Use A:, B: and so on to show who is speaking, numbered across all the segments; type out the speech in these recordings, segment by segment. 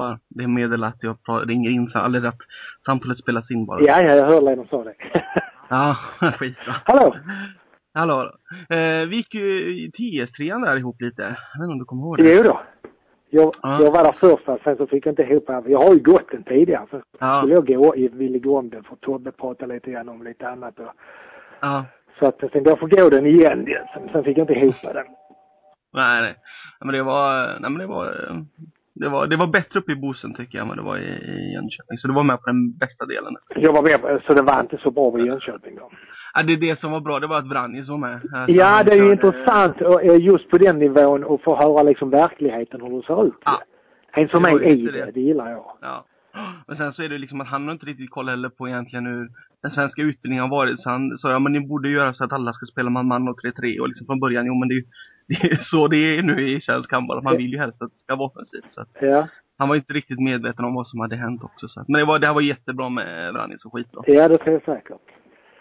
A: bara. Det är medel att jag ringer in, eller att samtalet spelas in bara.
B: Ja, ja, jag hörde Lena sa det.
A: ja, skitbra.
B: Hallå!
A: Hallå. Eh, vi gick ju i TS3 där ihop lite. Jag vet inte om du kommer ihåg det?
B: Jo då. Jag,
A: Ja.
B: jag var där först, sen så fick jag inte ihop. Jag har ju gått den tidigare. Sen
A: Ja.
B: skulle jag gå, jag ville gå om den för Tobbe pratade lite grann om lite annat. Och,
A: Ja.
B: så att jag tänkte jag får gå den igen. Sen, sen fick jag inte ihop den.
A: Nej, nej. Men det var, nej men det var, eh, det var, det var bättre uppe i Bosön tycker jag än vad det var i, i Jönköping. Så du var med på den bästa delen.
B: Jag var med, så det var inte så bra vid Jönköping då.
A: Ja, det är det som var bra, det var att Vranjes var med. Att
B: Ja, det är ju intressant och, eh, just på den nivån att få höra liksom verkligheten hur det ser ut.
A: Ja.
B: En som är i det,
A: det.
B: gillar jag.
A: Ja. Men sen så är det liksom att han har inte riktigt koll heller på egentligen hur den svenska utbildningen har varit. Så han sa, ja men ni borde göra så att alla ska spela man-man och 3-3 och liksom från början, jo men det är ju det är så det är nu i svensk handboll. Man vill ju helst att det ska vara offensivt. Så
B: Ja.
A: han var inte riktigt medveten om vad som hade hänt också. Så men det var, det här var jättebra med Vranjes och skitbra.
B: Ja, det tror jag säkert.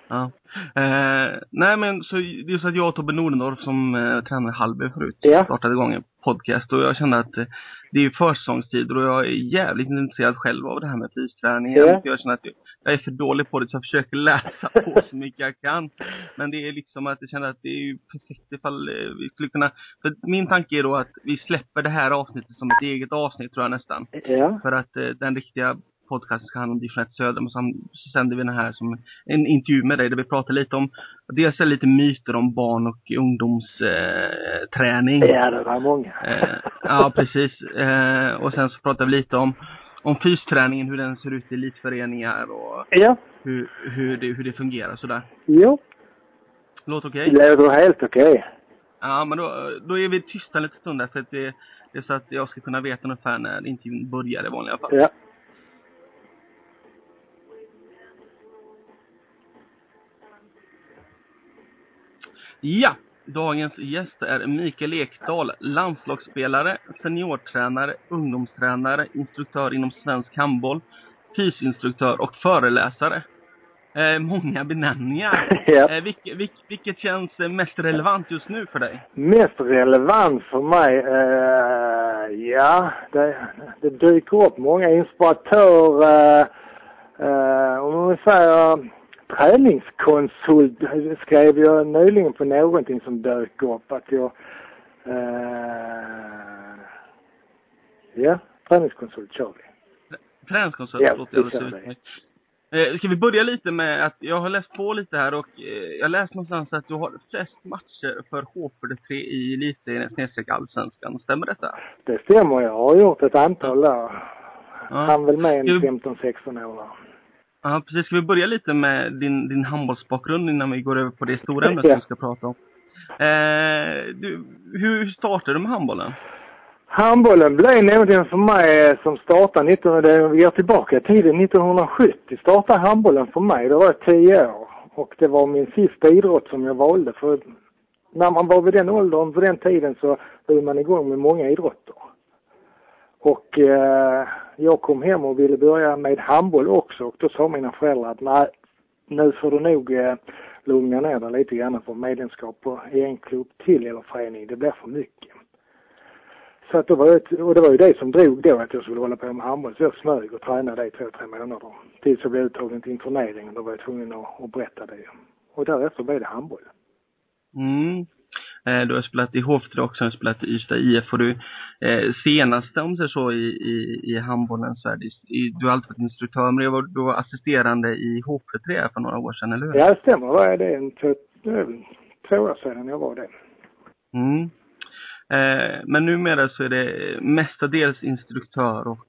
A: Ja. Eh, nej men så det är så att jag och Tobbe Nordendorf som eh, tränade Hallby förut
B: Ja.
A: startade igång en podcast och jag kände att eh, det är försäsongstider och jag är jävligt intresserad själv av det här med fysträning.
B: Ja.
A: Jag känner att jag, är för dålig på det så jag försöker läsa på så mycket jag kan. Men det är liksom att jag känner att det är ju perfekt ifall eh, vi skulle kunna, för min tanke är då att vi släpper det här avsnittet som ett eget avsnitt tror jag nästan.
B: Ja.
A: För att eh, den riktiga podcasten ska handla om division 1 söder, så, så sänder vi den här som en intervju med dig där vi pratar lite om, dels lite myter om barn och ungdomsträning. Eh.
B: Ja, det var många.
A: Eh, ja, precis. Eh, och sen så pratar vi lite om, om fysträningen, hur den ser ut i elitföreningar och
B: Ja.
A: hur, hur, det, hur det fungerar sådär.
B: Jo.
A: Låter okej?
B: Det låter helt okej.
A: Ja, men då, då är vi tysta en liten stund där för att det, det är så att jag ska kunna veta ungefär när intervjun börjar i vanliga fall.
B: Ja.
A: Ja, dagens gäst är Mikael Ekdahl, landslagsspelare, seniortränare, ungdomstränare, instruktör inom svensk handboll, fysinstruktör och föreläsare. Eh, många benämningar.
B: Ja.
A: Eh, vilk, vilk, vilket känns mest relevant just nu för dig?
B: Mest relevant för mig, eh, ja, det, det dyker upp många inspiratör, eh, eh, om man säger träningskonsult skrev jag nyligen på någonting som dök upp att jag, eh, ja, träningskonsult kör vi.
A: Träningskonsult
B: Ja,
A: låter alldeles utmärkt. Ska vi börja lite med att jag har läst på lite här och eh, jag läste någonstans att du har flest matcher för H43 i elitserien snedstreck allsvenskan. Stämmer detta?
B: Det stämmer, jag har gjort ett antal där.
A: Ja.
B: Han väl med en
A: Ska vi-
B: 15-16 år där.
A: Ja, precis. Ska vi börja lite med din, din handbollsbakgrund innan vi går över på det stora ämnet
B: Ja.
A: vi ska prata om? Eh, du, hur startade du med handbollen?
B: Handbollen blev någonting för mig som startade 19, det- vi går tillbaka i tiden, 1970 startade handbollen för mig. Då var jag 10 år. Och det var min sista idrott som jag valde för när man var vid den åldern, på den tiden så höll man igång med många idrotter. Och eh, jag kom hem och ville börja med handboll också och då sa mina föräldrar att nej, nu får du nog eh, lugna ner dig lite grann för medlemskap i en klubb till eller förening, det blir för mycket. Så att det var ett, och det var ju det som drog då att jag skulle hålla på med handboll. Så jag smög och tränade det i två, tre månader. Tills jag blev uttagen till interneringen och då var jag tvungen att, att berätta det. Och därefter blev det handboll.
A: Mm. Eh, du har spelat i Hovtre också, har spelat i Ystad IF och du eh, senaste om det så i, i, i handbollen så är det, i, du har alltid varit instruktör men du var, var assisterande i Hovtre här för några år sedan, eller hur?
B: Ja, det stämmer. Vad är det? En, två, år sedan jag var det.
A: Mm. Eh, men numera så är det mestadels instruktör och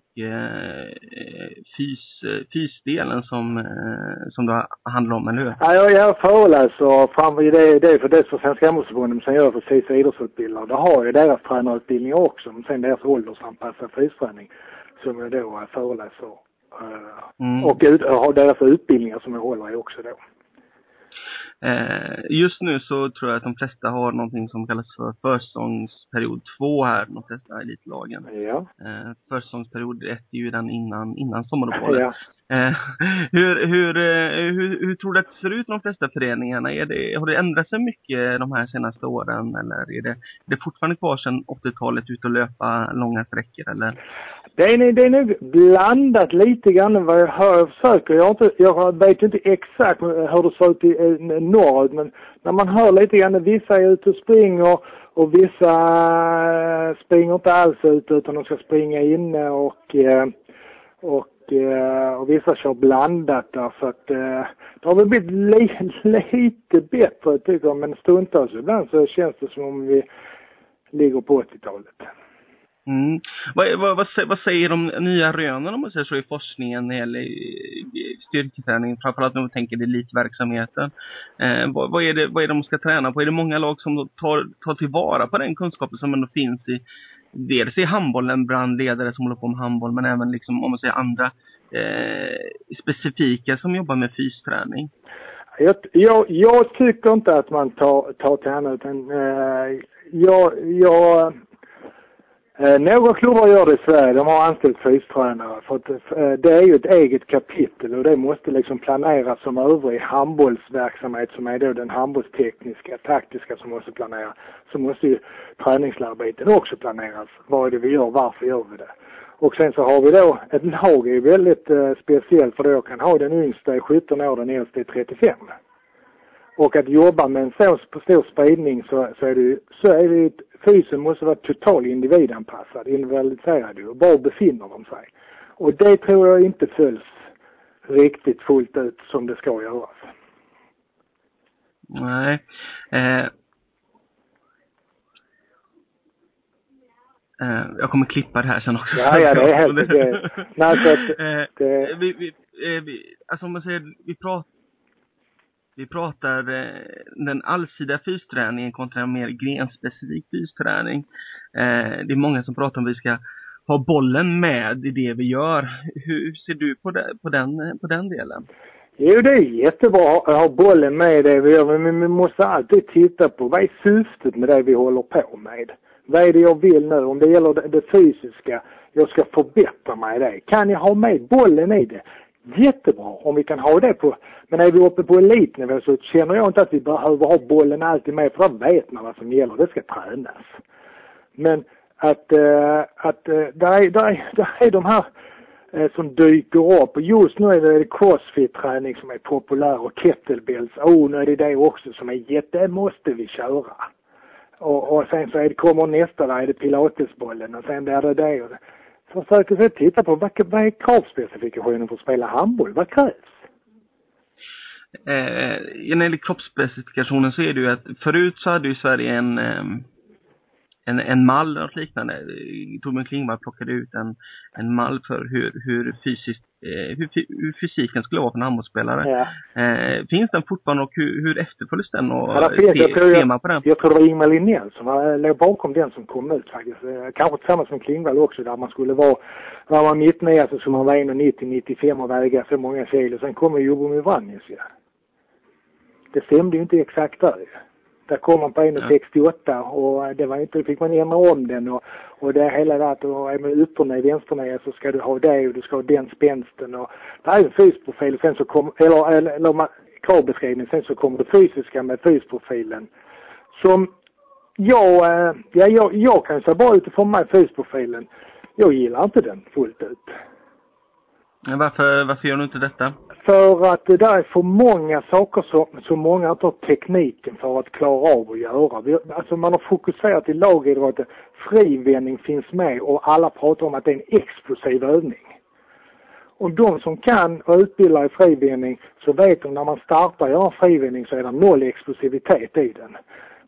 A: fys, eh, fysdelen som, eh, som det handlar om, eller hur?
B: Ja, jag, jag föreläser fram, det, det är för det för Svenska handbollsförbundet, men sen gör jag för SISU idrottsutbildare. Då har jag deras tränarutbildning också, men sen deras åldersanpassad fysträning som jag då eh, föreläser. eh,
A: Mm.
B: Och ut, har deras utbildningar som jag håller i också då.
A: Eh, just nu så tror jag att de flesta har någonting som kallas för försäsongsperiod 2 här, de flesta elitlagen.
B: Ja.
A: Eh, försäsongsperiod 1 är ju den innan, innan sommaruppehållet.
B: Ja.
A: Eh, hur, hur, eh, hur, hur tror du att det ser ut i de flesta föreningarna? Är det, har det ändrat sig mycket de här senaste åren eller är det, är det fortfarande kvar sedan 80-talet ut och löpa långa sträckor eller?
B: Det är, det är nog blandat lite grann vad jag hör. Jag försöker, jag, inte, jag vet inte exakt hur det ser ut i eh, norrut men när man hör lite grann, vissa är ute och springer och vissa eh, springer inte alls ute utan de ska springa inne och, eh, och Eh, och vissa kör blandat där så att eh, det har väl blivit li, lite bättre tycker jag men stundtals ibland så känns det som om vi ligger på 80-talet.
A: Mm. Vad, vad, vad, vad, säger de nya rönen om man säger så i forskningen när det gäller eh, styrketräning, framförallt när man tänker elitverksamheten. Eh, vad, vad, är det, vad är det de ska träna på? Är det många lag som tar, tar tillvara på den kunskapen som ändå finns i dels i handbollen bland ledare som håller på med handboll, men även liksom, om man säger andra eh, specifika som jobbar med fysträning?
B: Jag, jag, jag tycker inte att man tar, tar till henne utan eh, jag, jag Eh, några klubbar gör det i Sverige. De har anställt fystränare för att eh, det är ju ett eget kapitel och det måste liksom planeras som övrig handbollsverksamhet som är då den handbollstekniska, taktiska som måste planeras. Så måste ju träningsarbeten också planeras. Vad är det vi gör? Varför gör vi det? Och sen så har vi då, ett lag är ju väldigt eh, speciellt för då kan ha den yngsta i 17 år, den äldsta i 35. Och att jobba med en så stor spridning så, så är det ju, så är det ju, fysen måste vara total individanpassad, individualiserad och var befinner de sig? Och det tror jag inte följs riktigt fullt ut som det ska göras.
A: Nej. Eh. Eh, jag kommer klippa det här sen också.
B: Ja, ja, det är helt okej. Nej, så att eh, det...
A: Vi, vi, eh, vi, alltså om man säger, vi pratar vi pratar eh, den allsidiga fysträningen kontra en mer grenspecifik fysträning. Eh, det är många som pratar om att vi ska ha bollen med i det vi gör. Hur ser du på, det, på, den, på den delen?
B: Jo, det är jättebra att ha bollen med i det vi gör, men vi måste alltid titta på vad är syftet med det vi håller på med? Vad är det jag vill nu? Om det gäller det, det fysiska, jag ska förbättra mig i det. Kan jag ha med bollen i det? Jättebra om vi kan ha det på, men är vi uppe på elitnivå så känner jag inte att vi behöver ha bollen alltid med för då vet man vad som gäller, det ska tränas. Men att, äh, att äh, där, är, där, är, där är de här äh, som dyker upp och just nu är det crossfit-träning som är populär och kettlebells, oh nu är det det också som är jätte, det måste vi köra. Och, och sen så är det, kommer nästa, där är det pilatesbollen och sen blir det det och försöker så titta på vad, vad är kravspecifikationen för att spela handboll? Vad krävs?
A: Eh, när det gäller kroppsspecifikationen så är det ju att förut så hade ju Sverige en eh, en, en mall eller något liknande. Torbjörn Klingvall plockade ut en, en mall för hur, hur, fysiskt, eh, hur, hur fysiken skulle vara för en handbollsspelare. Ja. Eh, finns den fortfarande och hur, hur efterföljs den och ja,
B: se, jag tror, ser man på den? Jag tror det var Ingmar Linnell som låg bakom den som kom ut faktiskt. Eh, kanske tillsammans med Klingvall också där man skulle vara, var man mittnia så skulle man vara 1,90-95 och väga så många kilo. Sen kommer Jobomir Vranjes ja. Det stämde ju inte exakt där ju. Där kom man på 1,68 ja. och det var inte, fick man ändra om den och, och det hela det att och är man upperned, vänsterned så ska du ha det och du ska ha den spänsten och det är en fysprofil sen så kommer, eller, eller, eller kravbeskrivning, sen så kommer det fysiska med fysprofilen. Som jag, eh, ja jag, jag kan säga bara utifrån mig fysprofilen, jag gillar inte den fullt ut.
A: Men Varför, varför gör du inte detta?
B: För att det där är för många saker som, som många inte har tekniken för att klara av att göra. Vi, alltså man har fokuserat i lagidrotten, frivändning finns med och alla pratar om att det är en explosiv övning. Och de som kan och utbildar i frivändning så vet de när man startar göra frivändning så är det noll explosivitet i den.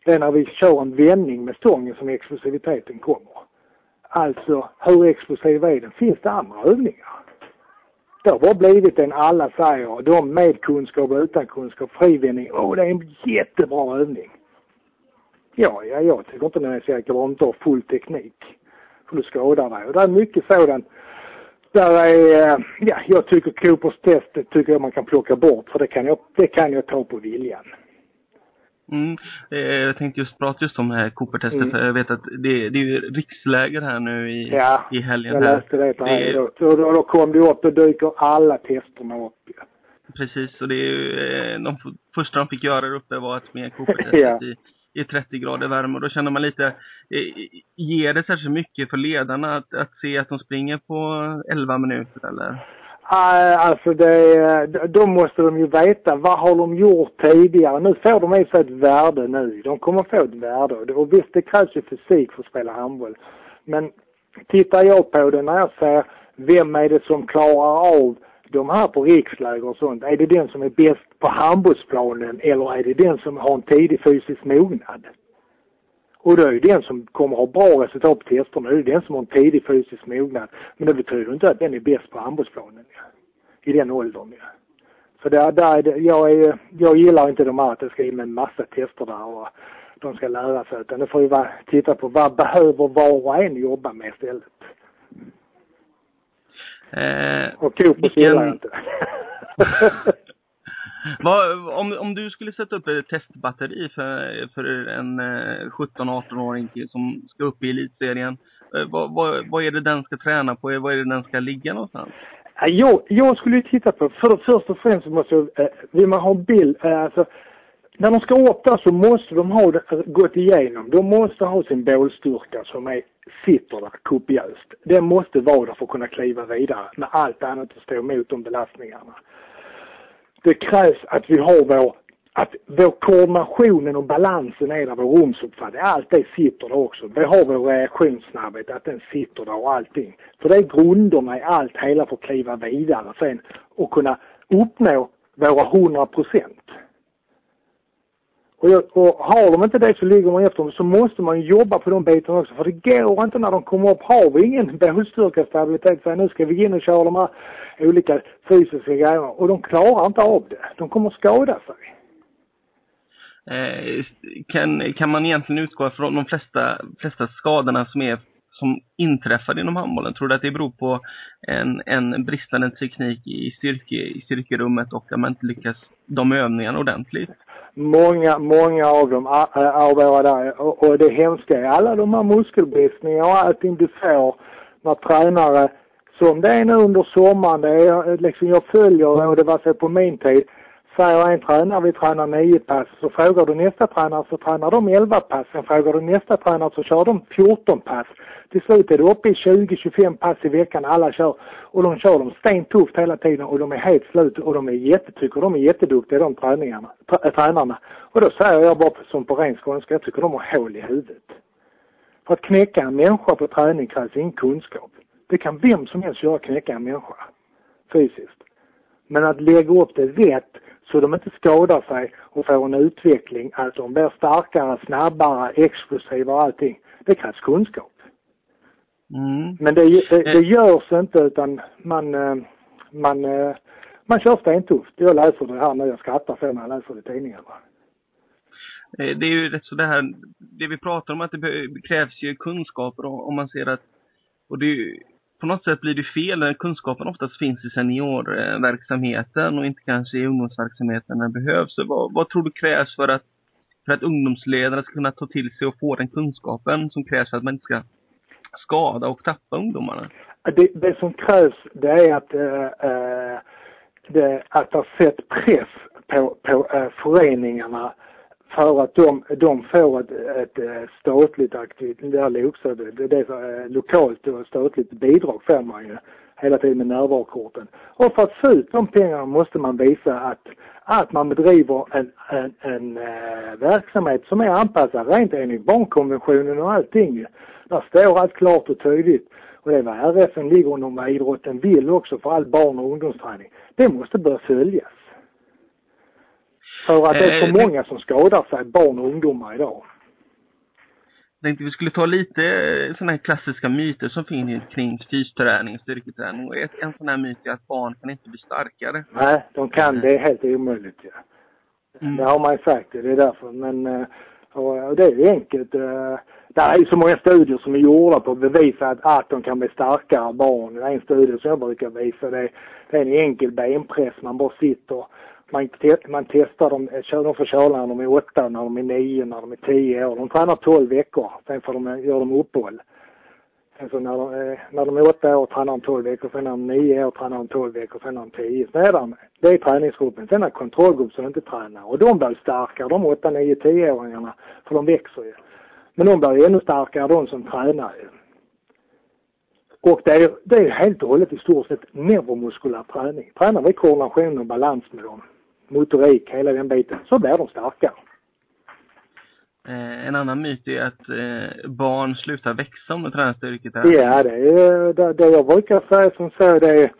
B: Det är när vi kör en vändning med stången som explosiviteten kommer. Alltså, hur explosiv är den? Finns det andra övningar? Det har bara blivit en alla säger, de med kunskap och utan kunskap, frivändning, åh oh, det är en jättebra övning. Ja, ja, jag tycker inte den är säker om inte har full teknik. För du skadar dig. Och det är mycket sådant. Där är, eh, ja, jag tycker Coopers test tycker jag man kan plocka bort för det kan jag, det kan jag ta på viljan.
A: Mm. Eh, jag tänkte just prata just om det här Cooper-testet, mm. för jag vet att det, det är ju riksläger här nu i,
B: ja,
A: i helgen.
B: jag läste det på det, då. Då, då, då kom det upp, då dyker alla testerna upp. Ja.
A: Precis, och det är ju, eh, de första de fick göra där uppe var att smeka Cooper-testet ja. i, i 30 grader värme. Och då känner man lite, eh, ger det särskilt mycket för ledarna att, att se att de springer på 11 minuter eller?
B: Eh, alltså det, då måste de ju veta vad har de gjort tidigare. Nu får de i sig ett värde nu. De kommer få ett värde. Och visst, det krävs ju fysik för att spela handboll. Men tittar jag på det när jag ser vem är det som klarar av de här på riksläger och sånt. Är det den som är bäst på handbollsplanen eller är det den som har en tidig fysisk mognad? Och då är det den som kommer ha bra resultat på testerna, det är den som har en tidig fysisk mognad. Men det betyder inte att den är bäst på handbollsplanen. Ja. I den åldern. Ja. Så där, där är det, jag, är, jag gillar inte de här att det ska in med en massa tester där och de ska lära sig. Utan det får ju vara, titta på vad behöver var och en jobba med istället.
A: Eh,
B: och Cooper vilken... gillar jag inte.
A: Vad, om, om du skulle sätta upp ett testbatteri för, för en eh, 17-18-åring som ska upp i elitserien, eh, vad, vad, vad är det den ska träna på? Vad är det den ska ligga någonstans?
B: Jag, jag skulle titta på, för först och främst så måste jag, eh, vill man ha bild, eh, alltså när de ska upp där så måste de ha eh, gått igenom. De måste ha sin bålstyrka som är, sitter där kopiöst. Den måste vara där för att kunna kliva vidare när allt annat står emot de belastningarna det krävs att vi har vår, att vår koordinationen och balansen är där, vår rumsuppfattning, allt det sitter där också. Vi har vår reaktionssnabbhet, att den sitter där och allting. För det är grunderna i allt hela för att kliva vidare sen och kunna uppnå våra 100 procent. Och, jag, och har de inte det så ligger man efter dem. Så måste man jobba på de bitarna också. För det går inte när de kommer upp. Har vi ingen bålstyrka, stabilitet, så nu ska vi in och köra de här olika fysiska grejerna. Och de klarar inte av det. De kommer skada sig.
A: Eh, kan, kan man egentligen utgå från de flesta, flesta skadorna som är som inträffar inom handbollen? Tror du att det beror på en, en bristande teknik i, styrke, i styrkerummet och att man inte lyckas de övningarna ordentligt?
B: Många, många av dem arbetar där och, och det hemska är alla de här muskelbristningarna och allting du får när tränare, som det är nu under sommaren, det är liksom jag följer och det var så på min tid, Säger en tränare vi tränar nio pass, så frågar du nästa tränare så tränar de elva pass. Sen frågar du nästa tränare så kör de 14 pass. Till slut är det uppe i 20-25 pass i veckan alla kör. Och de kör dem stentufft hela tiden och de är helt slut och de är jättetycker de är jätteduktiga de träningarna, äh, tränarna. Och då säger jag bara som på ren skånska, jag tycker de har hål i huvudet. För att knäcka en människa på träning krävs ingen kunskap. Det kan vem som helst göra, knäcka en människa. Fysiskt. Men att lägga upp det rätt så de inte skadar sig och får en utveckling, att de blir starkare, snabbare, explosiva och allting. Det krävs kunskap.
A: Mm.
B: Men det, det, det görs inte utan man, eh, man, eh, man kör stentufft. Jag läser det här nu, jag skrattar för när jag läser det i tidningarna.
A: Eh, det är ju rätt så det här, det vi pratar om att det krävs ju kunskaper om man ser att, och det är ju, på något sätt blir det fel när kunskapen oftast finns i seniorverksamheten och inte kanske i ungdomsverksamheten när det behövs. Vad, vad tror du krävs för att, för att ungdomsledare ska kunna ta till sig och få den kunskapen som krävs för att man inte ska skada och tappa ungdomarna?
B: Det, det som krävs det är att, äh, det, att ha sett press på, på äh, föreningarna för att de, de får ett, ett eh, statligt aktivt, det här det, det är eh, lokalt och statligt bidrag får man ju hela tiden med närvarokorten. Och för att få ut de pengarna måste man visa att, att man bedriver en, en, en äh, verksamhet som är anpassad rent enligt barnkonventionen och allting. Där står allt klart och tydligt. Och det är vad RFN ligger under vad idrotten vill också för all barn och ungdomsträning. Det måste börja följas. För att det är för eh, många som skadar sig, barn och ungdomar idag.
A: Jag tänkte vi skulle ta lite eh, sådana här klassiska myter som finns kring fysträning, styrketräning. Och en sån här myt är att barn kan inte bli starkare.
B: Nej, de kan. Det är helt omöjligt ja. Mm. Det har man ju sagt, det är därför. Men eh, och det är ju enkelt. Det är ju så många studier som är gjorda på att bevisa att, att de kan bli starkare barn. Det är en studie som jag brukar visa. Det, det är en enkel benpress. Man bara sitter man, man testar dem, eh, kör de får köra när de är åtta, när de är nio, när de är tio år. De tränar tolv veckor, sen får de, eh, gör de uppehåll. Sen så när de, eh, när de är åtta år tränar de tolv veckor, sen när de är nio år tränar de tolv veckor, sen när de är tio. Sen är de, det är träningsgruppen. Sen är det kontrollgrupp som inte tränar. Och de blir starkare, de åtta, nio, tioåringarna, för de växer ju. Men de blir ännu starkare, de som tränar ju. Och det är, det är helt och hållet i stort sett neuromuskulär träning. Tränar vi koordination och balans med dem, motorik, hela den biten, så blir de starkare.
A: Eh, en annan myt är att eh, barn slutar växa om de tränar styrket.
B: Ja, det är det, det jag brukar säga som så det är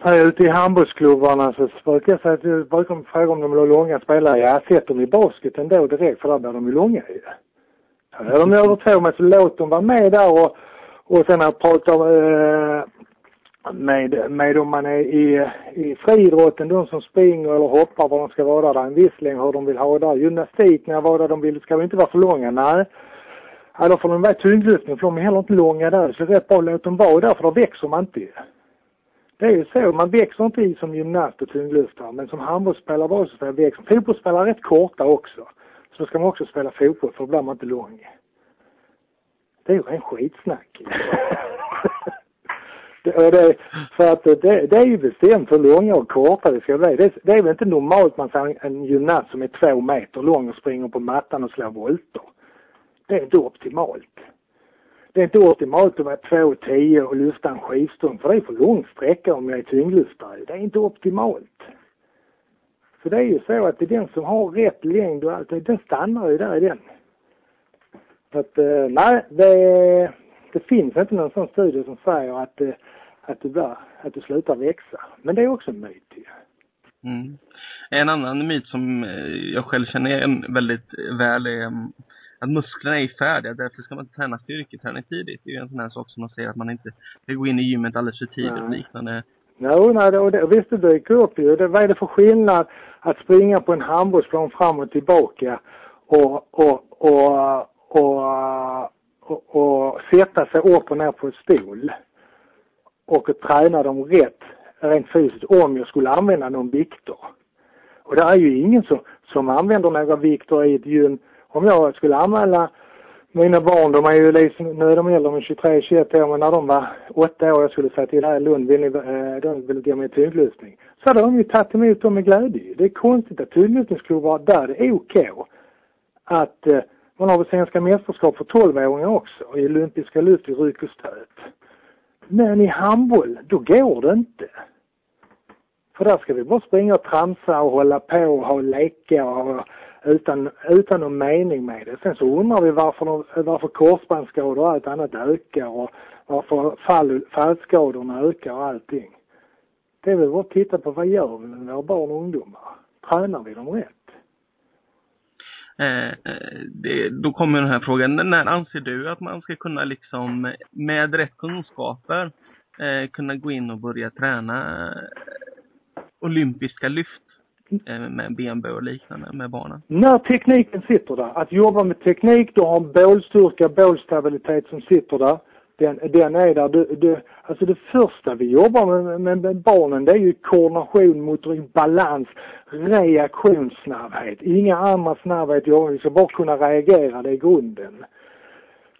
B: här ute i handbollsklubbarna så brukar jag säga att jag brukar fråga om de vill ha långa spelare. Ja, sätt dem i basket ändå direkt för där blir de ju långa ju. Är de över två meter så låt dem vara med där och och sen när jag pratar eh, med, med om man är i, i friidrotten, de som springer eller hoppar, var de ska vara där, en viss längd, hur de vill ha där. Gymnastik, när var där de vill, ska vi inte vara för långa? Nej. Ja, då får de vara tyngdlyftning, för de är heller inte långa där. Så det är rätt bra att låta dem vara där, för då växer man inte. Det är ju så, man växer inte i som gymnast och tyngdlyftare, men som handbollsspelare var så växer Fotbollsspelare är rätt korta också. Så då ska man också spela fotboll, för då blir man inte lång. Det är ju ren skitsnack. det, det, för att det, det är ju bestämt hur långa och korta det ska bli. Det, det är väl inte normalt man ser en gymnast som är två meter lång och springer på mattan och slår volter. Det är inte optimalt. Det är inte optimalt att vara två tio och lyfta en skivstång för det är för lång sträcka om jag är tyngdlyftare. Det är inte optimalt. För det är ju så att det är den som har rätt längd och allt, den stannar ju där i den. Så att, eh, nej, det, det finns inte någon sån studie som säger att, eh, att, du, bör, att du slutar växa. Men det är också en myt ju.
A: Mm. En annan myt som eh, jag själv känner igen väldigt väl är mm, att musklerna är färdiga, därför ska man inte träna styrketräning tidigt. Det är ju en sån här sak som man säger att man inte ska gå in i gymmet alldeles för tidigt och liknande.
B: Jo, nej, och det, visst det dyker upp ju. Det, vad är det för skillnad att springa på en handbollsplan fram och tillbaka och, och, och, och, och, och sätta sig upp och ner på en stol och träna dem rätt rent fysiskt om jag skulle använda någon vikter. Och det är ju ingen som, som använder några vikter i ett gym. Om jag skulle anmäla mina barn, de är ju liksom, nu är de äldre, de är 23, 21 år, men när de var 8 år, jag skulle säga till här i Lund, vill ni, eh, de vill ge mig tyngdlyftning. Så hade de ju tagit emot dem med glädje. Det är konstigt att tyngdlyftningsklubbar, där det är okej okay att eh, man har väl svenska mästerskap för 12-åringar också i olympiska lyft i ryck och stöt. Men i handboll, då går det inte. För där ska vi bara springa och tramsa och hålla på och ha leka och utan, utan någon mening med det. Sen så undrar vi varför, varför korsbandsskador och allt annat ökar och varför fall, fallskadorna ökar och allting. Det är väl bara att titta på vad gör vi med våra barn och ungdomar? Tränar vi dem rätt?
A: Eh, eh, det, då kommer den här frågan, när anser du att man ska kunna liksom med rätt kunskaper eh, kunna gå in och börja träna eh, olympiska lyft eh, med benböj och liknande med barnen?
B: När tekniken sitter där, att jobba med teknik, du har bålstyrka, bålstabilitet som sitter där den, den är där. Du, du, alltså det första vi jobbar med, med, med barnen det är ju koordination, motorik, balans, reaktionssnabbhet. Inga andra snabbhet jobbar vi ska bara kunna reagera, det är grunden.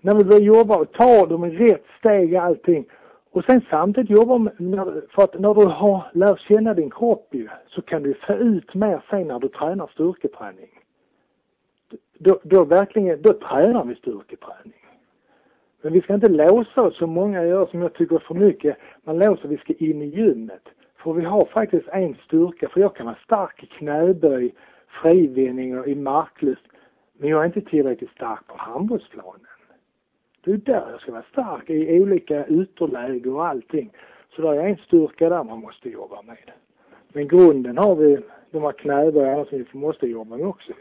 B: När vi börjar jobba och ta dem i rätt steg allting och sen samtidigt jobba med, för att när du har lärt känna din kropp ju, så kan du få ut mer sen när du tränar styrketräning. Då, då verkligen, då tränar vi styrketräning. Men vi ska inte låsa oss som många gör som jag tycker för mycket. Man låser, vi ska in i gymmet. För vi har faktiskt en styrka, för jag kan vara stark i knäböj, frivinning och i marklyft. Men jag är inte tillräckligt stark på handbollsplanen. Det är där jag ska vara stark, i olika ytterläge och allting. Så det är en styrka där man måste jobba med. Men grunden har vi de här knäböjarna som vi måste jobba med också.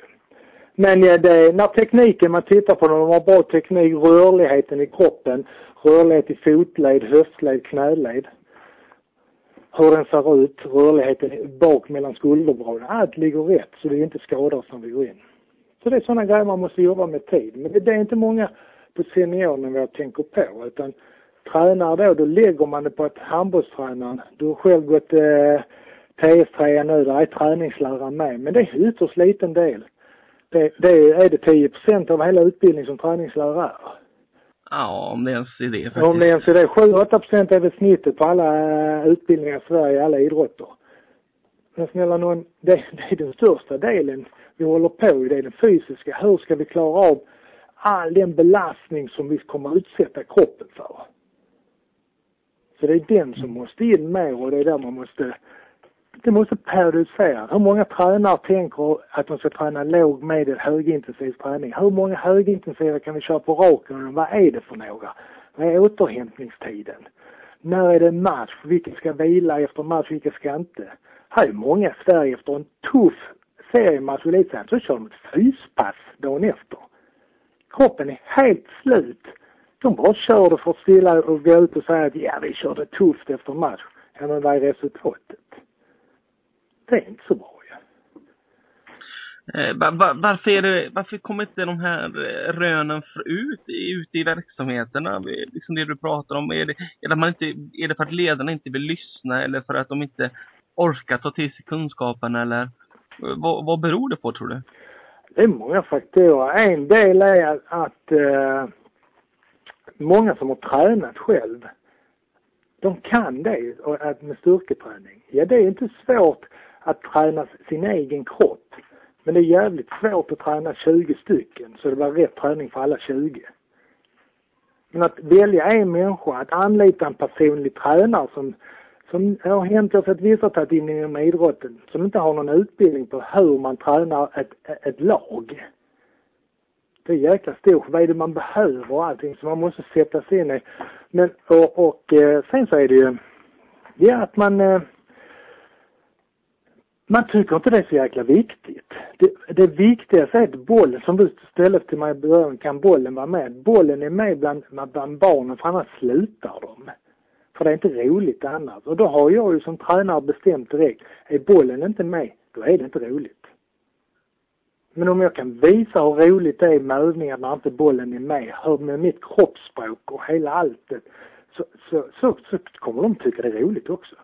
B: Men eh, det, när tekniken, man tittar på dem, de har bra teknik, rörligheten i kroppen, rörlighet i fotled, höftled, knäled. Hur den ser ut, rörligheten bak mellan skulderbladen. Allt ligger rätt så det inte skadar som när vi går in. Så det är sådana grejer man måste jobba med tid. Men det, är inte många på seniornivå jag tänker på utan tränar då, då lägger man det på att handbollstränaren, du har själv gått eh, TS3 nu, där är träningsläraren med. Men det är ytterst liten del. Det, det är det 10 procent av hela utbildningen som träningslärare är.
A: Ja, om det ens är det
B: faktiskt. Om det ens är det. 7-8 procent är väl snittet på alla eh, utbildningar i Sverige, alla idrotter. Men snälla någon, det, det är den största delen vi håller på i, det är den fysiska. Hur ska vi klara av all den belastning som vi kommer att utsätta kroppen för? Så det är den som måste in mer och det är där man måste det måste periodiseras. Hur många tränare tänker att de ska träna låg, medel, högintensiv träning? Hur många högintensiva kan vi köra på raken? Vad är det för några? Vad är återhämtningstiden? När är det match? Vilka ska vila efter match? Vilka ska inte? Här är många i Sverige efter en tuff seriematch i elitserien så kör de ett fyspass dagen efter. Kroppen är helt slut. De bara kör det för att stilla och gå ut och säga att ja, vi körde tufft efter match. Ja, men vad är resultatet? Det är inte så bra ju.
A: Eh, var, varför, är det, varför kommer inte de här eh, rönen ut ute i verksamheterna? Liksom det du pratar om. Är det, är, det man inte, är det för att ledarna inte vill lyssna eller för att de inte orkar ta till sig kunskapen eller vad, vad beror det på tror du?
B: Det är många faktorer. En del är att, att eh, många som har tränat själv, de kan det med styrketräning. Ja, det är inte svårt att träna sin egen kropp. Men det är jävligt svårt att träna 20 stycken så det var rätt träning för alla 20. Men att välja en människa, att anlita en personlig tränare som, som har hänt oss att vissa tagit in inom idrotten, som inte har någon utbildning på hur man tränar ett, ett lag. Det är jäkla stort. Vad är det man behöver och allting som man måste sätta sig in i. Men, och, och eh, sen så är det ju, ja att man eh, man tycker inte det är så jäkla viktigt. Det, det viktigaste är att bollen, som du ställde till mig i början, kan bollen vara med? Bollen är med bland, bland barnen för annars slutar de. För det är inte roligt annars. Och då har jag ju som tränare bestämt direkt, är bollen inte med, då är det inte roligt. Men om jag kan visa hur roligt det är med övningar när inte bollen är med, hör med mitt kroppsspråk och hela alltet, så, så, så, så kommer de tycka det är roligt också.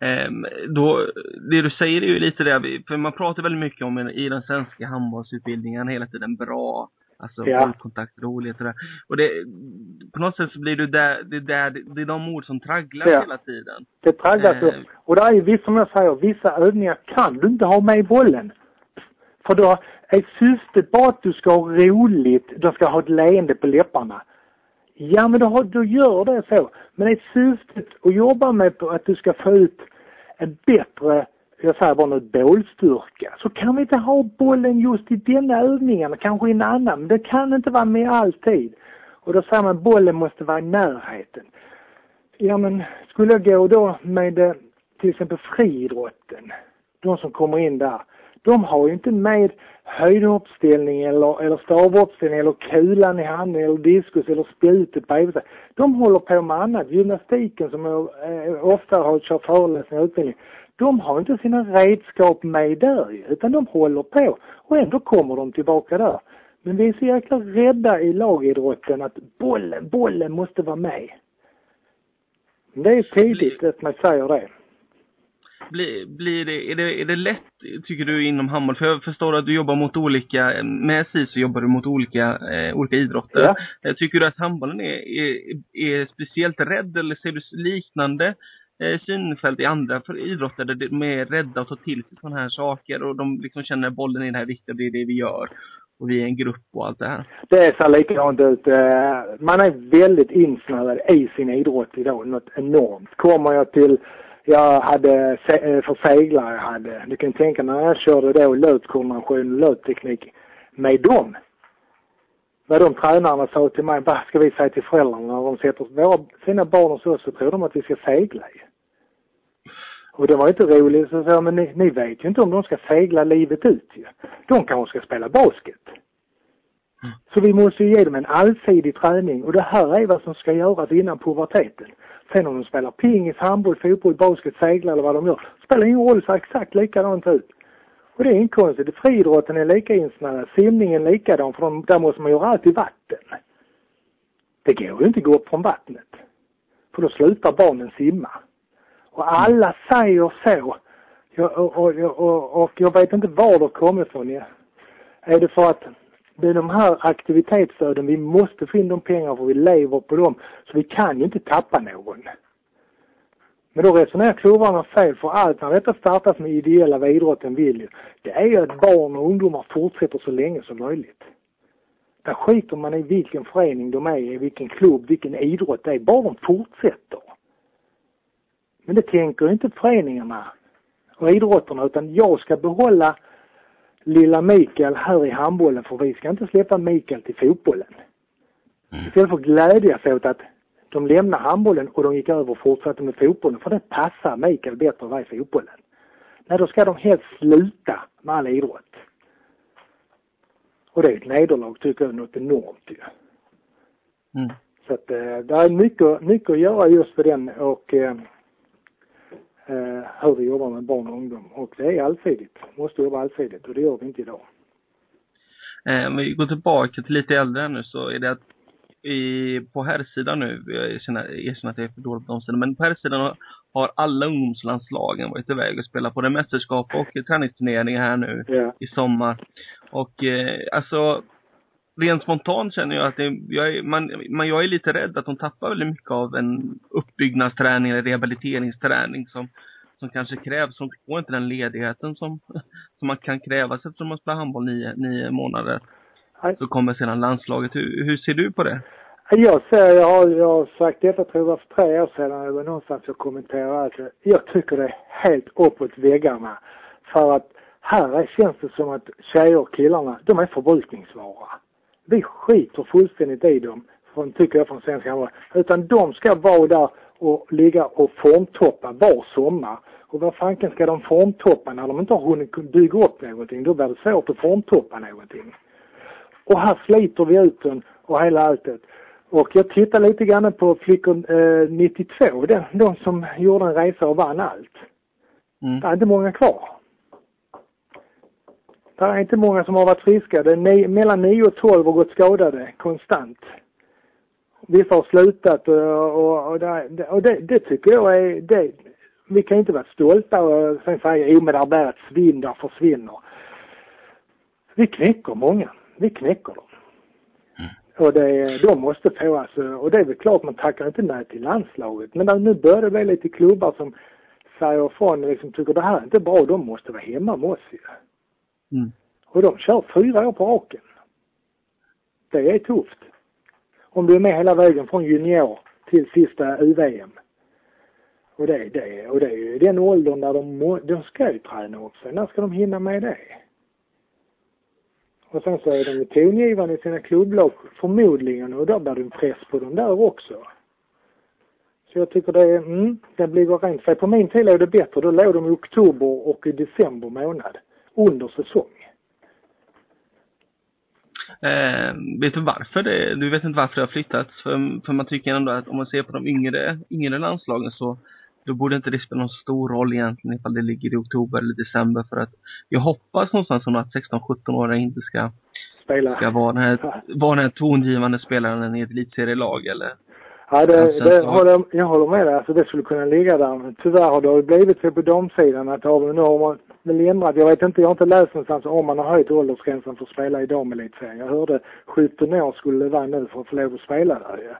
A: Um, då, det du säger är ju lite det, för man pratar väldigt mycket om i den svenska handbollsutbildningen hela tiden bra, alltså ja. bollkontakt, rolighet och det. Och det, på något sätt så blir det där, det där, det är de ord som tragglar ja. hela tiden.
B: Det tragglas uh, och det är ju vissa, som jag säger, vissa övningar kan du inte ha med i bollen. För då är syftet bara att du ska ha roligt, du ska ha ett leende på läpparna. Ja men då, då gör det så. Men är syftet att jobba med på att du ska få ut en bättre, jag säger bara nu, bålstyrka. Så kan vi inte ha bollen just i denna övningen, kanske i en annan. Men det kan inte vara med alltid. Och då säger man bollen måste vara i närheten. Ja men skulle jag gå då med eh, till exempel friidrotten, de som kommer in där de har ju inte med höjdhoppsställning eller, eller stavhoppsställning eller kulan i handen eller diskus eller spjutet på sig. De håller på med annat. Gymnastiken som jag eh, ofta har kört föreläsningar och utbildning. De har inte sina redskap med där utan de håller på och ändå kommer de tillbaka där. Men vi är så jäkla rädda i lagidrotten att bollen, bollen måste vara med. Det är tidigt att man säger det.
A: Blir, blir det, är det, är det lätt, tycker du, inom handboll? För jag förstår att du jobbar mot olika, med SISU jobbar du mot olika, eh, olika idrotter. Ja. Eh, tycker du att handbollen är, är, är speciellt rädd eller ser du liknande eh, synfält i andra idrotter där de är rädda att ta till sig sådana här saker och de liksom känner att bollen är det här viktiga, det är det vi gör och vi är en grupp och allt det här.
B: Det ser likadant ut. Eh, man är väldigt insnöad i sin idrott idag, något enormt. Kommer jag till jag hade eh, för seglare jag hade. Du kan tänka när jag körde då lötkoordination och med dem. Vad de tränarna sa till mig, vad ska vi säga till föräldrarna när de sätter våra, sina barn hos oss så tror de att vi ska segla ju. Och det var inte roligt, så sa men ni, ni vet ju inte om de ska segla livet ut ju. De kanske ska spela basket. Mm. Så vi måste ju ge dem en allsidig träning och det här är vad som ska göras innan puberteten. Sen om de spelar pingis, handboll, fotboll, basket, seglar eller vad de gör, spelar ingen roll, ser exakt likadant ut. Och det är inte konstigt. Friidrotten är lika insnöad, simningen likadan, för de, där måste man göra allt i vatten. Det går ju inte att gå upp från vattnet. För då slutar barnen simma. Och alla säger så. Jag, och, och, och, och jag vet inte var det kommer ifrån. Är det för att det är de här aktivitetsstöden, vi måste få in de pengarna för vi lever på dem. Så vi kan ju inte tappa någon. Men då resonerar klubbarna fel för allt när detta startas med ideella vad idrotten vill ju. Det är ju att barn och ungdomar fortsätter så länge som möjligt. Där skiter man i vilken förening de är i, vilken klubb, vilken idrott det är. Bara de fortsätter. Men det tänker inte föreningarna och idrotterna utan jag ska behålla lilla Mikael här i handbollen för vi ska inte släppa Mikael till fotbollen. Mm. Istället för att glädjas åt att de lämnade handbollen och de gick över och fortsatte med fotbollen för det passar Mikael bättre att vara i fotbollen. Nej, då ska de helst sluta med all idrott. Och det är ett nederlag tycker jag, något enormt ju. Mm. Så att eh, det är mycket, mycket att göra just för den och eh, hur vi jobbar med barn och ungdom. Och det är allsidigt. Måste jobba allsidigt och det gör vi inte idag.
A: Eh, om vi går tillbaka till lite äldre nu så är det att i, på herrsidan nu, jag erkänner, att jag är för dålig på de sidan, men på herrsidan har, har alla ungdomslandslagen varit iväg och spelat både mästerskap och träningsturneringar här nu yeah. i sommar. Och eh, alltså, rent spontant känner jag att det, jag är, man, man, jag är lite rädd att de tappar väldigt mycket av en uppbyggnadsträning eller rehabiliteringsträning som, som kanske krävs. De får inte den ledigheten som, som man kan kräva eftersom man spelar handboll nio, nio månader. Nej. Så kommer sedan landslaget. Hur, hur ser du på det?
B: Jag ser, jag har, jag har sagt detta tror jag för tre år sedan, det var någonstans jag kommenterade att jag tycker det är helt uppåt väggarna. För att här känns det som att tjejer och killarna, de är förbrukningsvara. Vi skiter fullständigt i dem, från, tycker jag från svenska handboll. Utan de ska vara där och ligga och formtoppa var sommar. Och vad fanken ska de formtoppa när de inte har hunnit bygga upp någonting? Då blir det svårt att formtoppa någonting. Och här sliter vi ut den och hela alltet. Och jag tittar lite grann på flickor eh, 92, den, de som gjorde en resa och vann allt. Mm. Det är inte många kvar. Det är inte många som har varit friska. Det är mellan 9 och 12 har gått skadade konstant. Vissa har slutat och, och, och, det, och det, det tycker jag är, det, vi kan inte vara stolta och sen säga, jo men där bär ett svinn, där försvinner. Vi knäcker många. Vi knäcker dem. Mm. Och det, de måste få alltså, och det är väl klart man tackar inte nej till landslaget. Men nu börjar det bli lite klubbar som säger ifrån liksom tycker det här är inte bra, de måste vara hemma med oss ju. Mm. Och de kör fyra år på raken. Det är tufft. Om du är med hela vägen från junior till sista UVM. Och det, det, och det är ju den åldern där de, må, de ska ju träna upp sig. När ska de hinna med det? Och sen så är de ju tongivande i sina klubblag förmodligen och då blir det en press på dem där också. Så jag tycker det, är, mm, det blir rent för På min tid låg det bättre. Då låg de i oktober och i december månad. Under säsong.
A: Eh, vet du varför det, du vet inte varför det har flyttats? För, för man tycker ändå att om man ser på de yngre, yngre landslagen så då borde inte det spela någon stor roll egentligen ifall det ligger i oktober eller december för att jag hoppas någonstans att 16-17-åringar inte ska Spela. ska vara den här, vara den här tongivande spelaren i ett elitserielag eller
B: Ja, det, det så... håller, jag håller med dig. Alltså det skulle kunna ligga där. Men tyvärr har det blivit så på damsidan att av, nu har man väl ändrat. Jag vet inte, jag har inte läst någonstans om man har höjt åldersgränsen för att spela i damelitserien. Jag hörde 17 år skulle det vara nu för att få lov att spela där ja.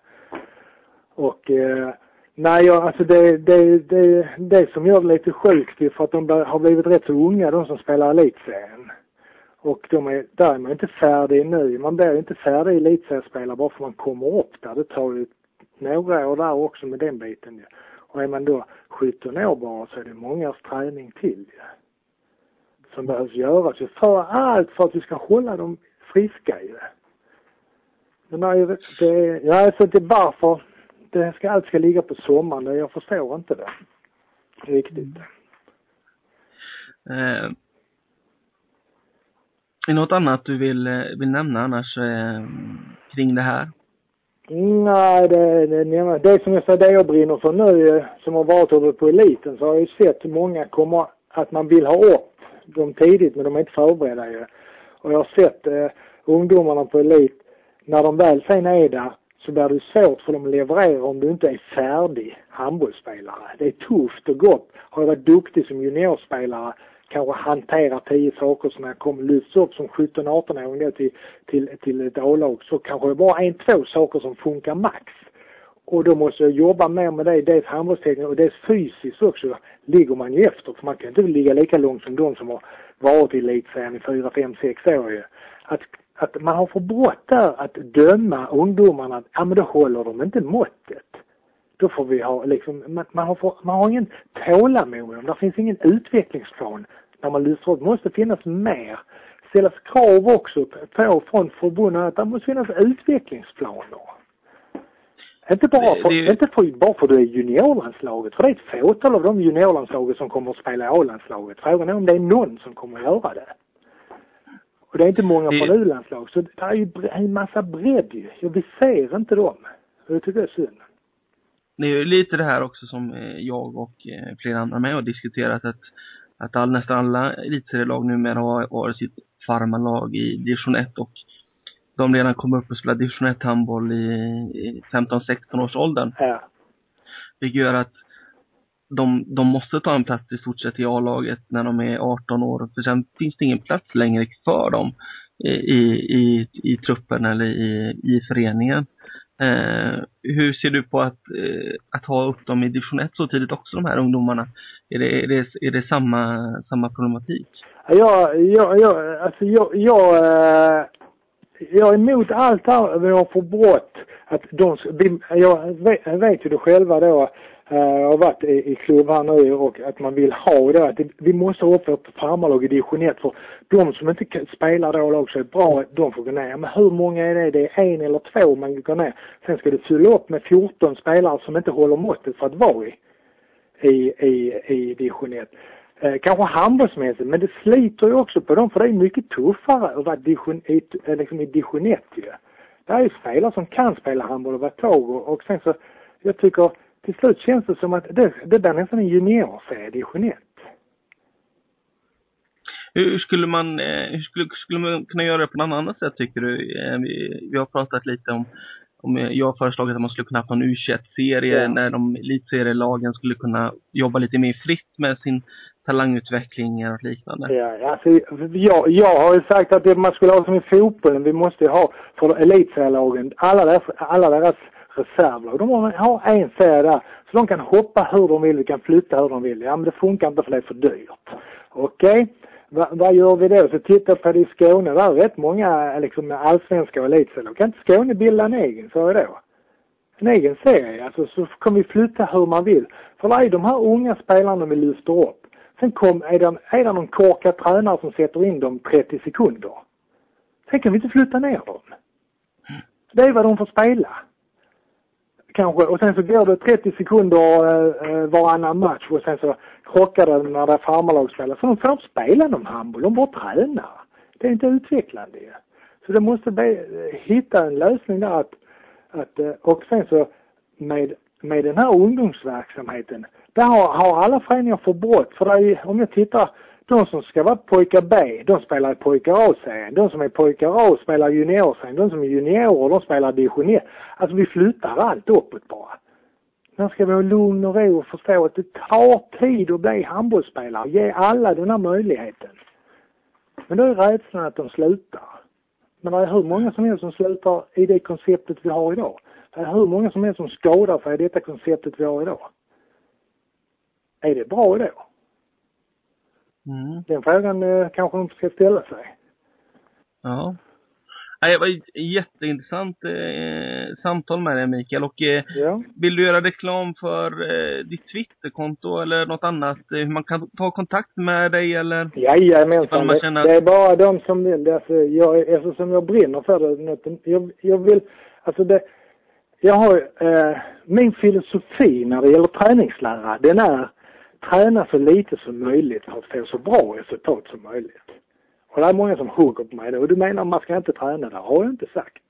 B: Och eh, Nej, jag, alltså det, det, det, det som gör det lite sjukt är för att de har blivit rätt så unga, de som spelar elitserien. Och de är, där är man inte färdig nu. Man blir inte färdig elitseriespelare bara för man kommer upp där. Det tar ju några år där också med den biten ju. Och är man då 17 år bara så är det många års träning till ju. Som behövs göras ju för allt för att vi ska hålla dem friska ju. Men det, det, ja, varför det ska, allt ska ligga på sommaren. Jag förstår inte det riktigt. Mm.
A: Eh, är något annat du vill, eh, vill nämna annars eh, kring det här?
B: Nej, det, det, det som jag sa, det jag brinner för nu, eh, som har varit uppe på eliten, så har jag ju sett många komma, att man vill ha upp dem tidigt, men de är inte förberedda ju. Och jag har sett eh, ungdomarna på elit, när de väl sen är där, så blir det svårt för dem att leverera om du inte är färdig handbollsspelare. Det är tufft och gott. Har jag varit duktig som juniorspelare kanske hanterar tio saker som jag kom lyfts upp som 17-18-åring till, till, till ett A-lag så kanske det bara en, två saker som funkar max. Och då måste jag jobba mer med det, dels handbollstekniskt och dels fysiskt också ligger man ju efter. För man kan inte ligga lika långt som de som har varit i elitserien i fyra, fem, sex år ju. Att, att man har för brått där att döma ungdomarna, ja men då håller de inte måttet. Då får vi ha liksom, man, man har, man har ingen tålamod, det finns ingen utvecklingsplan när man lyfter upp. Det måste finnas mer. Ställas krav också på från förbunden att det måste finnas utvecklingsplaner. Inte bara för, det, det... inte för, bara för det är juniorlandslaget, för det är ett fåtal av de juniorlandslaget som kommer att spela i A-landslaget. Frågan är om det är någon som kommer att göra det. Och det är inte många det... från U-landslag, så det är ju en massa bredd ju. Vi ser inte dem. Och det tycker jag är synd.
A: Det är ju lite det här också som eh, jag och eh, flera andra med har diskuterat att, att all, nästan alla elitserielag numera har, har sitt farmarlag i division 1 och de redan kom upp och spelade division 1 handboll i, i 15-16 års åldern.
B: Ja.
A: Vilket gör att de, de måste ta en plats i stort sett i A-laget när de är 18 år. För sen finns det ingen plats längre för dem i, i, i truppen eller i, i föreningen. Eh, hur ser du på att, eh, att ha upp dem i division 1 så tidigt också, de här ungdomarna? Är det, är det, är det samma, samma problematik?
B: Ja, ja, ja, alltså jag, jag, eh, jag är emot allt det här vi har för brott. Att de, jag vet, vet ju det själva då, Eh, jag har varit i, i klubb här nu och att man vill ha det. Att vi måste ha upp vårt farmarlag i division 1 för de som inte spelar då lag så är bra de får gå ner. Men hur många är det? Det är en eller två man går ner. Sen ska du fylla upp med 14 spelare som inte håller måttet för att vara i, i, i, i division 1. Eh, kanske handbollsmässigt, men det sliter ju också på dem för det är mycket tuffare att vara division, i, eh, liksom i division 1 ju. Det är ju spelare som kan spela handboll och vara tåg och, och sen så, jag tycker till slut känns det som att det, det blir nästan en juniorserie, division 1.
A: Hur skulle man, eh, hur skulle, skulle man kunna göra det på något annat sätt tycker du? Eh, vi, vi har pratat lite om, om jag har föreslagit att man skulle kunna ha en U21-serie ja. när de elitserielagen skulle kunna jobba lite mer fritt med sin talangutveckling och liknande.
B: Ja, alltså, jag, jag har ju sagt att det man skulle ha som i fotbollen, vi måste ha för elitserielagen, alla deras, alla deras reservlag. De har en serie där, så de kan hoppa hur de vill, de kan flytta hur de vill. Ja, men det funkar inte för det är för dyrt. Okej, okay. Va, vad gör vi då? Så tittar på det i Skåne, där är rätt många liksom allsvenska och elitserielag. Kan inte Skåne bilda en egen, serie då? En egen serie, alltså så kan vi flytta hur man vill. För det är de här unga spelarna vi lyfter upp. Sen kom, är det, är det någon korkad tränare som sätter in dem 30 sekunder. Sen kan vi inte flytta ner dem. Det är vad de får spela kanske, och sen så går det 30 sekunder eh, eh, varannan match och sen så krockar det när det är farmarlagsspelare. För de får inte spela någon handboll, de bara tränar. Det är inte utvecklande ju. Så det måste be, hitta en lösning där att, att, eh, och sen så med, med den här ungdomsverksamheten, där har, har alla föreningar för brott. För det är, om jag tittar de som ska vara pojkar B, de spelar i pojkar A-serien. De som är pojkar A spelar juniorserien. De som är juniorer, de spelar division 1. Alltså vi flyttar allt uppåt bara. När ska vi ha lugn och ro och förstå att det tar tid att bli handbollsspelare. Ge alla den här möjligheten. Men då är rädslan att de slutar. Men det är hur många som helst som slutar i det konceptet vi har idag. Det är hur många som helst som skadar sig i detta konceptet vi har idag. Är det bra då? Mm. Den frågan eh, kanske de ska ställa sig.
A: Ja. Det var ett jätteintressant eh, samtal med dig Mikael och eh, ja. vill du göra reklam för eh, ditt Twitterkonto eller något annat? Eh, hur man kan ta kontakt med dig eller?
B: Jajamensan, känner... det är bara de som vill det. Alltså, jag, eftersom jag brinner för det. Jag, jag vill, alltså det, jag har, eh, min filosofi när det gäller träningslära, den är träna så lite som möjligt för att få så bra resultat som möjligt. Och det är många som hugger på mig då. Och du menar man ska inte träna? Det har jag inte sagt.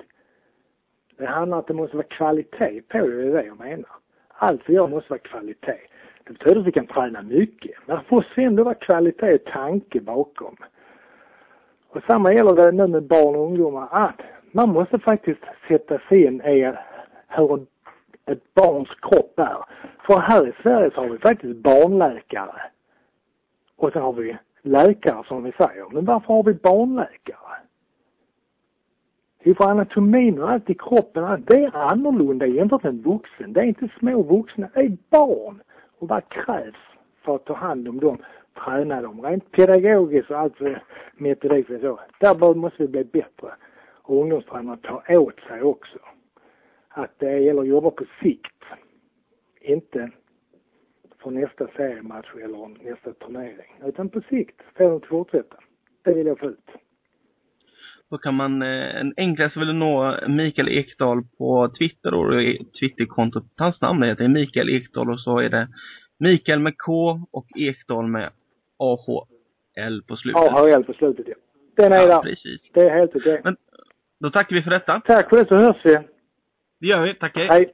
B: Det handlar om att det måste vara kvalitet på det, det är det jag menar. Allt vi gör måste vara kvalitet. Det betyder att vi kan träna mycket. Men det måste ändå vara kvalitet och tanke bakom. Och samma gäller det nu med barn och ungdomar att man måste faktiskt sätta sig in i hur ett barns kropp är. För här i Sverige så har vi faktiskt barnläkare. Och så har vi läkare som vi säger. Men varför har vi barnläkare? Det är för anatomin och allt i kroppen, det är annorlunda jämfört med en vuxen. Det är inte små vuxna, det är barn. Och vad krävs för att ta hand om dem, träna dem, rent pedagogiskt och allt eh, metodik och så. Där måste vi bli bättre. Och ungdomstränarna tar åt sig också. Att det gäller att jobba på sikt. Inte för nästa seriematch eller nästa turnering. Utan på sikt, få dem att fortsätta. Det vill jag få ut.
A: Då kan man, eh, en enklast väl nå Mikael Ekdahl på Twitter och Twitterkontot, hans namn heter Mikael Ekdahl och så är det Mikael med K och Ekdahl med AHL på slutet.
B: AHL på slutet, ja. Den är ja, där. precis. Det är helt okej.
A: Men då tackar vi för detta.
B: Tack för det, så hörs vi.
A: Det gör vi. Tack,
B: hej. hej.